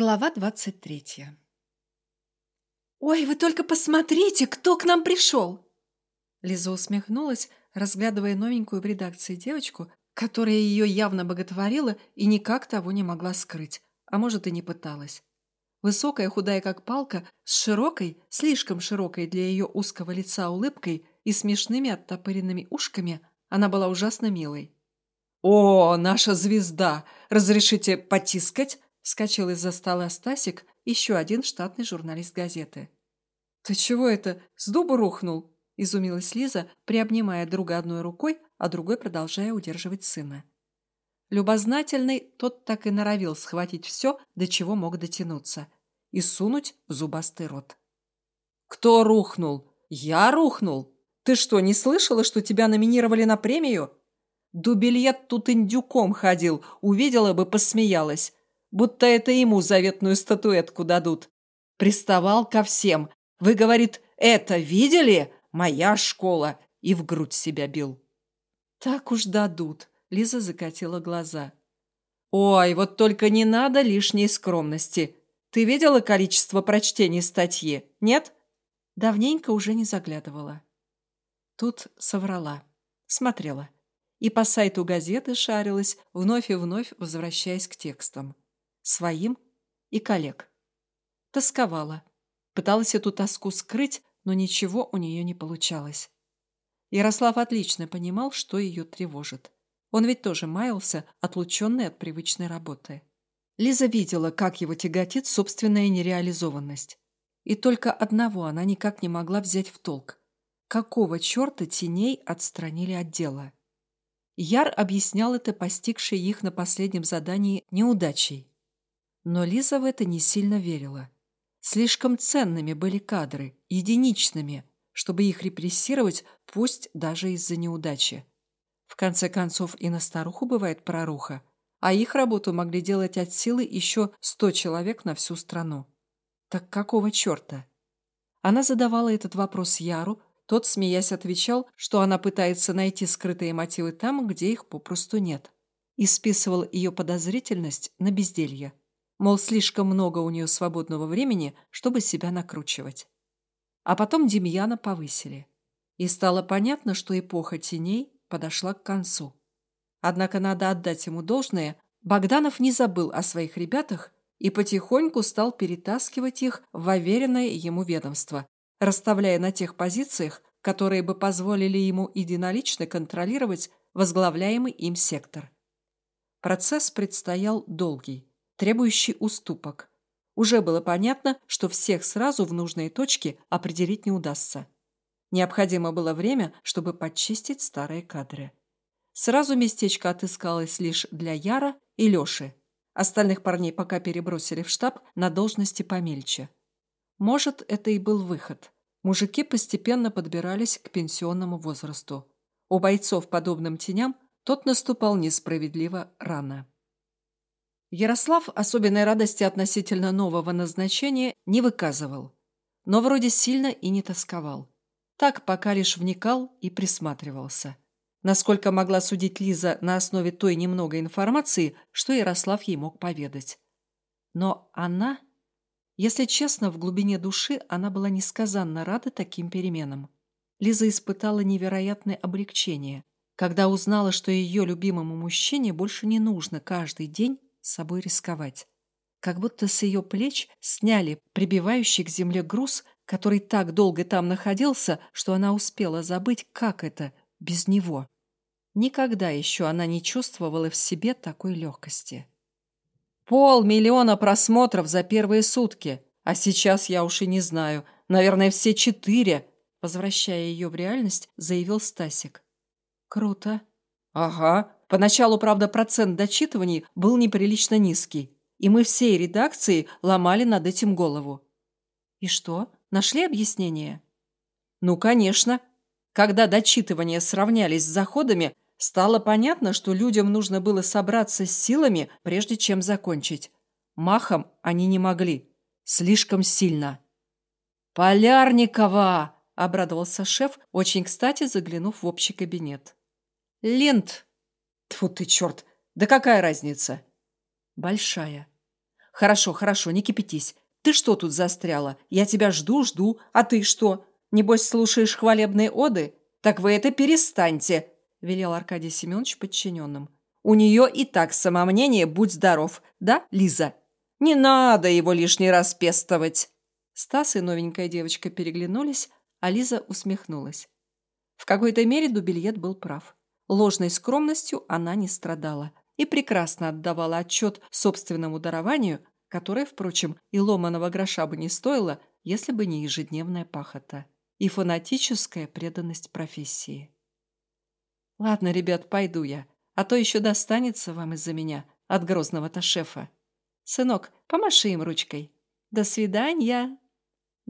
Глава двадцать третья. «Ой, вы только посмотрите, кто к нам пришел!» Лиза усмехнулась, разглядывая новенькую в редакции девочку, которая ее явно боготворила и никак того не могла скрыть, а может и не пыталась. Высокая, худая как палка, с широкой, слишком широкой для ее узкого лица улыбкой и смешными оттопыренными ушками, она была ужасно милой. «О, наша звезда! Разрешите потискать?» Вскочил из-за стола Стасик, еще один штатный журналист газеты. «Ты чего это, с дуба рухнул?» – изумилась Лиза, приобнимая друга одной рукой, а другой продолжая удерживать сына. Любознательный, тот так и норовил схватить все, до чего мог дотянуться, и сунуть в зубастый рот. «Кто рухнул? Я рухнул? Ты что, не слышала, что тебя номинировали на премию?» Дубильет тут индюком ходил, увидела бы, посмеялась будто это ему заветную статуэтку дадут. Приставал ко всем. Вы, говорит, это видели? Моя школа. И в грудь себя бил. Так уж дадут. Лиза закатила глаза. Ой, вот только не надо лишней скромности. Ты видела количество прочтений статьи? Нет? Давненько уже не заглядывала. Тут соврала. Смотрела. И по сайту газеты шарилась, вновь и вновь возвращаясь к текстам своим и коллег. Тосковала. Пыталась эту тоску скрыть, но ничего у нее не получалось. Ярослав отлично понимал, что ее тревожит. Он ведь тоже маялся, отлученный от привычной работы. Лиза видела, как его тяготит собственная нереализованность. И только одного она никак не могла взять в толк. Какого черта теней отстранили от дела? Яр объяснял это постигшей их на последнем задании неудачей. Но Лиза в это не сильно верила. Слишком ценными были кадры, единичными, чтобы их репрессировать, пусть даже из-за неудачи. В конце концов, и на старуху бывает проруха, а их работу могли делать от силы еще сто человек на всю страну. Так какого черта? Она задавала этот вопрос Яру, тот, смеясь, отвечал, что она пытается найти скрытые мотивы там, где их попросту нет, и списывал ее подозрительность на безделье мол, слишком много у нее свободного времени, чтобы себя накручивать. А потом Демьяна повысили. И стало понятно, что эпоха теней подошла к концу. Однако надо отдать ему должное, Богданов не забыл о своих ребятах и потихоньку стал перетаскивать их в уверенное ему ведомство, расставляя на тех позициях, которые бы позволили ему единолично контролировать возглавляемый им сектор. Процесс предстоял долгий требующий уступок. Уже было понятно, что всех сразу в нужные точки определить не удастся. Необходимо было время, чтобы подчистить старые кадры. Сразу местечко отыскалось лишь для Яра и Лёши. Остальных парней пока перебросили в штаб на должности помельче. Может, это и был выход. Мужики постепенно подбирались к пенсионному возрасту. У бойцов, подобным теням, тот наступал несправедливо рано. Ярослав особенной радости относительно нового назначения не выказывал, но вроде сильно и не тосковал. Так пока лишь вникал и присматривался. Насколько могла судить Лиза на основе той немного информации, что Ярослав ей мог поведать. Но она, если честно, в глубине души она была несказанно рада таким переменам. Лиза испытала невероятное облегчение, когда узнала, что ее любимому мужчине больше не нужно каждый день с собой рисковать. Как будто с ее плеч сняли прибивающий к земле груз, который так долго там находился, что она успела забыть, как это без него. Никогда еще она не чувствовала в себе такой легкости. Полмиллиона просмотров за первые сутки, а сейчас я уж и не знаю, наверное, все четыре, возвращая ее в реальность, заявил Стасик. Круто. Ага, Поначалу, правда, процент дочитываний был неприлично низкий, и мы всей редакции ломали над этим голову. И что, нашли объяснение? Ну, конечно. Когда дочитывания сравнялись с заходами, стало понятно, что людям нужно было собраться с силами, прежде чем закончить. Махом они не могли. Слишком сильно. «Полярникова!» – обрадовался шеф, очень кстати заглянув в общий кабинет. «Линд!» Тьфу ты, черт! Да какая разница? Большая. Хорошо, хорошо, не кипятись. Ты что тут застряла? Я тебя жду, жду. А ты что? Небось, слушаешь хвалебные оды? Так вы это перестаньте, велел Аркадий Семенович подчиненным. У нее и так самомнение, будь здоров, да, Лиза? Не надо его лишний раз пестовать. Стас и новенькая девочка переглянулись, а Лиза усмехнулась. В какой-то мере Дубильет был прав. Ложной скромностью она не страдала и прекрасно отдавала отчет собственному дарованию, которое, впрочем, и ломаного гроша бы не стоило, если бы не ежедневная пахота и фанатическая преданность профессии. «Ладно, ребят, пойду я, а то еще достанется вам из-за меня от грозного-то шефа. Сынок, помаши им ручкой. До свидания!»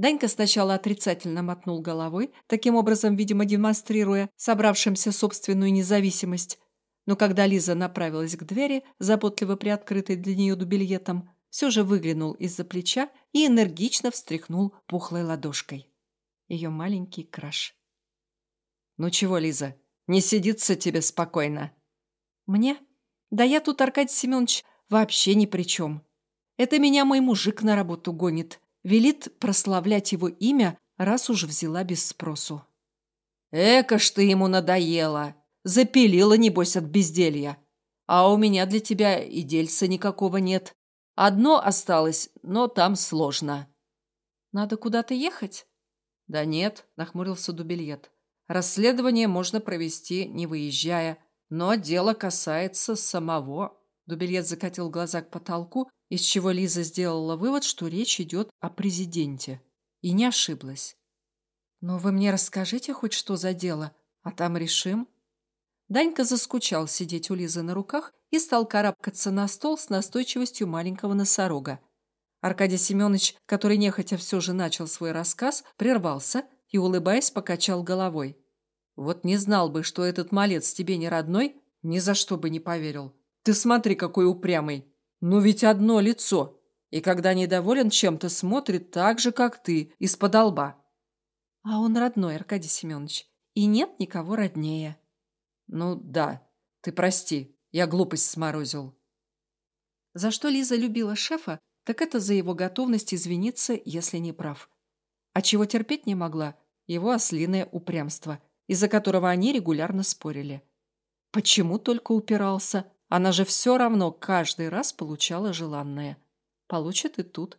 Данька сначала отрицательно мотнул головой, таким образом, видимо, демонстрируя собравшимся собственную независимость. Но когда Лиза направилась к двери, заботливо приоткрытой для нее дубильетом, все же выглянул из-за плеча и энергично встряхнул пухлой ладошкой. Ее маленький краш. «Ну чего, Лиза, не сидится тебе спокойно?» «Мне? Да я тут, Аркадий Семенович, вообще ни при чем. Это меня мой мужик на работу гонит, Велит прославлять его имя, раз уж взяла без спросу. «Эка ж ты ему надоела! Запилила, небось, от безделья. А у меня для тебя и дельца никакого нет. Одно осталось, но там сложно». «Надо куда-то ехать?» «Да нет», — нахмурился Дубельет. «Расследование можно провести, не выезжая, но дело касается самого». Дубельет закатил глаза к потолку из чего Лиза сделала вывод, что речь идет о президенте. И не ошиблась. «Но вы мне расскажите хоть что за дело, а там решим». Данька заскучал сидеть у Лизы на руках и стал карабкаться на стол с настойчивостью маленького носорога. Аркадий Семенович, который нехотя все же начал свой рассказ, прервался и, улыбаясь, покачал головой. «Вот не знал бы, что этот малец тебе не родной, ни за что бы не поверил. Ты смотри, какой упрямый!» Но ведь одно лицо. И когда недоволен чем-то, смотрит так же, как ты, из-под лба. А он родной, Аркадий Семенович. И нет никого роднее. Ну да, ты прости, я глупость сморозил. За что Лиза любила шефа, так это за его готовность извиниться, если не прав. А чего терпеть не могла, его ослиное упрямство, из-за которого они регулярно спорили. Почему только упирался, она же все равно каждый раз получала желанное. Получит и тут.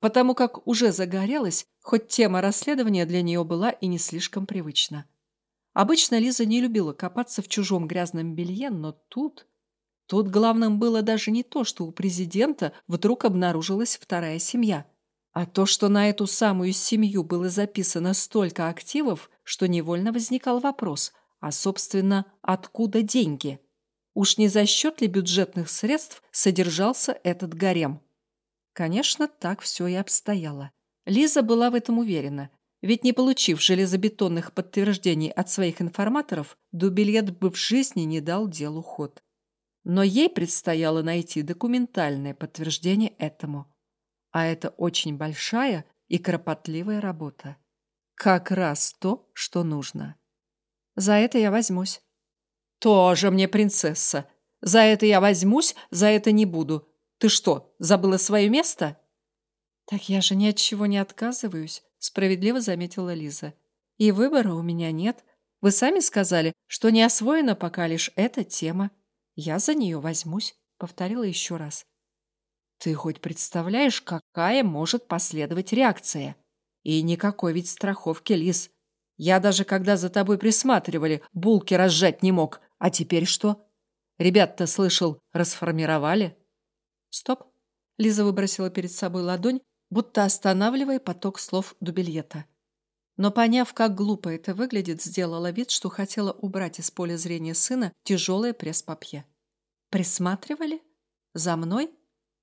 Потому как уже загорелась, хоть тема расследования для нее была и не слишком привычна. Обычно Лиза не любила копаться в чужом грязном белье, но тут... Тут главным было даже не то, что у президента вдруг обнаружилась вторая семья, а то, что на эту самую семью было записано столько активов, что невольно возникал вопрос, а, собственно, откуда деньги? Уж не за счет ли бюджетных средств содержался этот гарем? Конечно, так все и обстояло. Лиза была в этом уверена, ведь не получив железобетонных подтверждений от своих информаторов, Дубильет бы в жизни не дал делу ход. Но ей предстояло найти документальное подтверждение этому. А это очень большая и кропотливая работа. Как раз то, что нужно. За это я возьмусь. «Тоже мне принцесса. За это я возьмусь, за это не буду. Ты что, забыла свое место?» «Так я же ни от чего не отказываюсь», — справедливо заметила Лиза. «И выбора у меня нет. Вы сами сказали, что не освоена пока лишь эта тема. Я за нее возьмусь», — повторила еще раз. «Ты хоть представляешь, какая может последовать реакция? И никакой ведь страховки, Лиз. Я даже когда за тобой присматривали, булки разжать не мог, а теперь что? Ребят-то, слышал, расформировали? Стоп. Лиза выбросила перед собой ладонь, будто останавливая поток слов Дубельета. Но, поняв, как глупо это выглядит, сделала вид, что хотела убрать из поля зрения сына тяжелое пресс-папье. «Присматривали? За мной?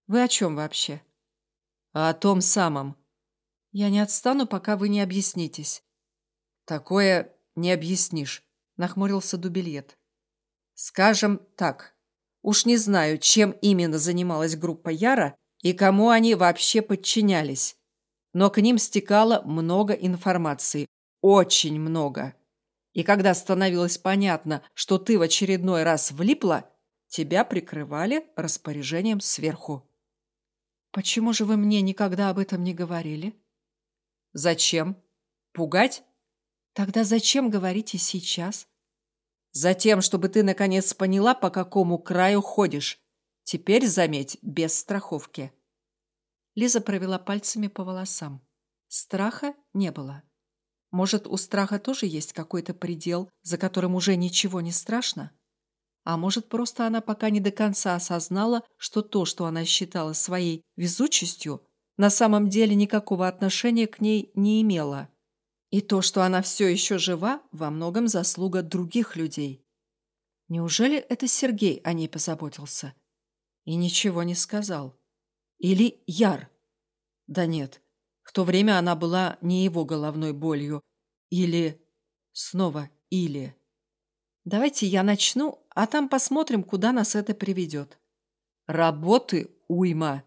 Вы о чем вообще?» «О том самом». «Я не отстану, пока вы не объяснитесь». «Такое не объяснишь», — нахмурился Дубельет. Скажем так, уж не знаю, чем именно занималась группа Яра и кому они вообще подчинялись, но к ним стекало много информации, очень много. И когда становилось понятно, что ты в очередной раз влипла, тебя прикрывали распоряжением сверху. Почему же вы мне никогда об этом не говорили? Зачем? Пугать? Тогда зачем говорите сейчас? Затем, чтобы ты наконец поняла, по какому краю ходишь. Теперь, заметь, без страховки. Лиза провела пальцами по волосам. Страха не было. Может, у страха тоже есть какой-то предел, за которым уже ничего не страшно? А может, просто она пока не до конца осознала, что то, что она считала своей везучестью, на самом деле никакого отношения к ней не имело. И то, что она все еще жива, во многом заслуга других людей. Неужели это Сергей о ней позаботился? И ничего не сказал. Или Яр? Да нет, в то время она была не его головной болью. Или... Снова или... Давайте я начну, а там посмотрим, куда нас это приведет. Работы уйма.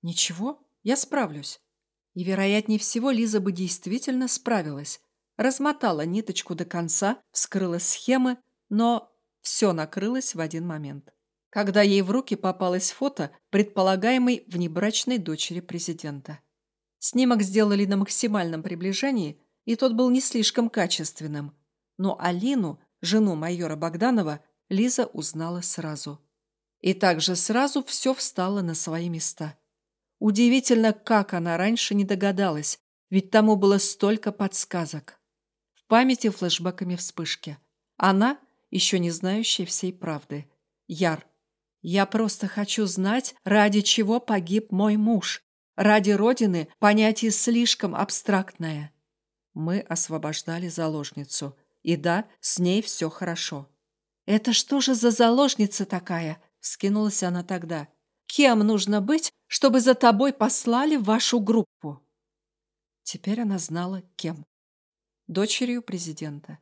Ничего, я справлюсь. И, вероятнее всего, Лиза бы действительно справилась. Размотала ниточку до конца, вскрыла схемы, но все накрылось в один момент. Когда ей в руки попалось фото предполагаемой внебрачной дочери президента. Снимок сделали на максимальном приближении, и тот был не слишком качественным. Но Алину жену майора Богданова, Лиза узнала сразу. И также сразу все встало на свои места. Удивительно, как она раньше не догадалась, ведь тому было столько подсказок. В памяти флешбеками вспышки. Она, еще не знающая всей правды. Яр. Я просто хочу знать, ради чего погиб мой муж. Ради Родины понятие слишком абстрактное. Мы освобождали заложницу. И да, с ней все хорошо. «Это что же за заложница такая?» – скинулась она тогда. «Кем нужно быть, чтобы за тобой послали вашу группу?» Теперь она знала, кем. Дочерью президента.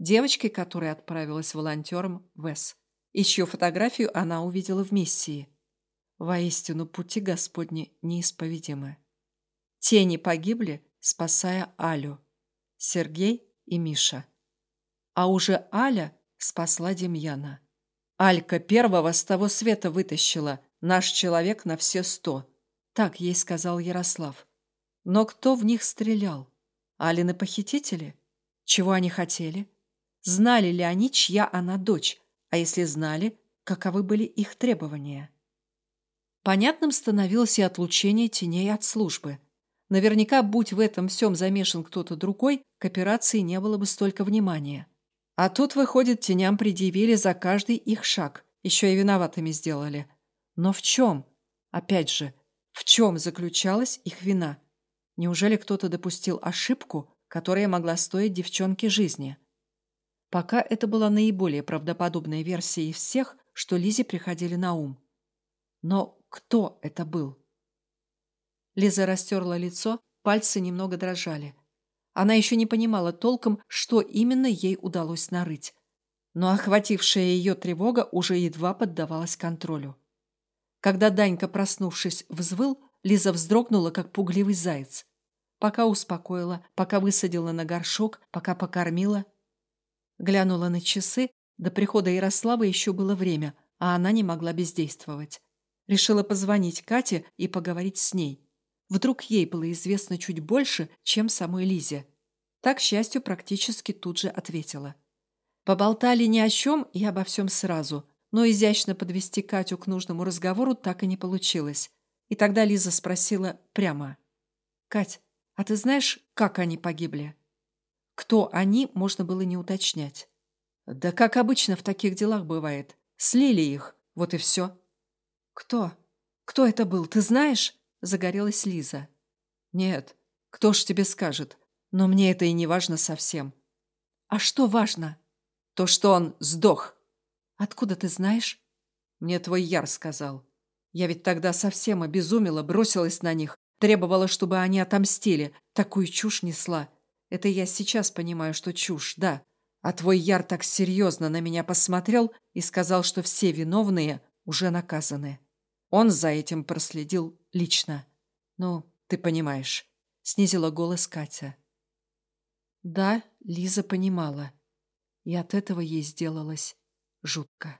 Девочкой, которая отправилась волонтером в С. И чью фотографию она увидела в миссии. Воистину, пути Господни неисповедимы. Тени погибли, спасая Алю. Сергей и Миша. А уже Аля спасла Демьяна. Алька первого с того света вытащила, наш человек на все сто. Так ей сказал Ярослав. Но кто в них стрелял? Алины похитители? Чего они хотели? Знали ли они, чья она дочь? А если знали, каковы были их требования? Понятным становилось и отлучение теней от службы. Наверняка, будь в этом всем замешан кто-то другой, к операции не было бы столько внимания. А тут, выходит, теням предъявили за каждый их шаг. Еще и виноватыми сделали. Но в чем? Опять же, в чем заключалась их вина? Неужели кто-то допустил ошибку, которая могла стоить девчонке жизни? Пока это была наиболее правдоподобная версия из всех, что Лизе приходили на ум. Но кто это был? Лиза растерла лицо, пальцы немного дрожали. Она еще не понимала толком, что именно ей удалось нарыть. Но охватившая ее тревога уже едва поддавалась контролю. Когда Данька, проснувшись, взвыл, Лиза вздрогнула, как пугливый заяц. Пока успокоила, пока высадила на горшок, пока покормила. Глянула на часы, до прихода Ярослава еще было время, а она не могла бездействовать. Решила позвонить Кате и поговорить с ней. Вдруг ей было известно чуть больше, чем самой Лизе. Так, к счастью, практически тут же ответила. Поболтали ни о чем и обо всем сразу, но изящно подвести Катю к нужному разговору так и не получилось. И тогда Лиза спросила прямо. «Кать, а ты знаешь, как они погибли?» Кто они, можно было не уточнять. Да как обычно в таких делах бывает. Слили их, вот и все. «Кто? Кто это был, ты знаешь?» загорелась Лиза. «Нет, кто ж тебе скажет? Но мне это и не важно совсем». «А что важно?» «То, что он сдох». «Откуда ты знаешь?» «Мне твой Яр сказал. Я ведь тогда совсем обезумела, бросилась на них, требовала, чтобы они отомстили. Такую чушь несла. Это я сейчас понимаю, что чушь, да. А твой Яр так серьезно на меня посмотрел и сказал, что все виновные уже наказаны. Он за этим проследил лично. Ну, ты понимаешь. Снизила голос Катя. Да, Лиза понимала. И от этого ей сделалось жутко.